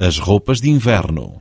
as roupas de inverno.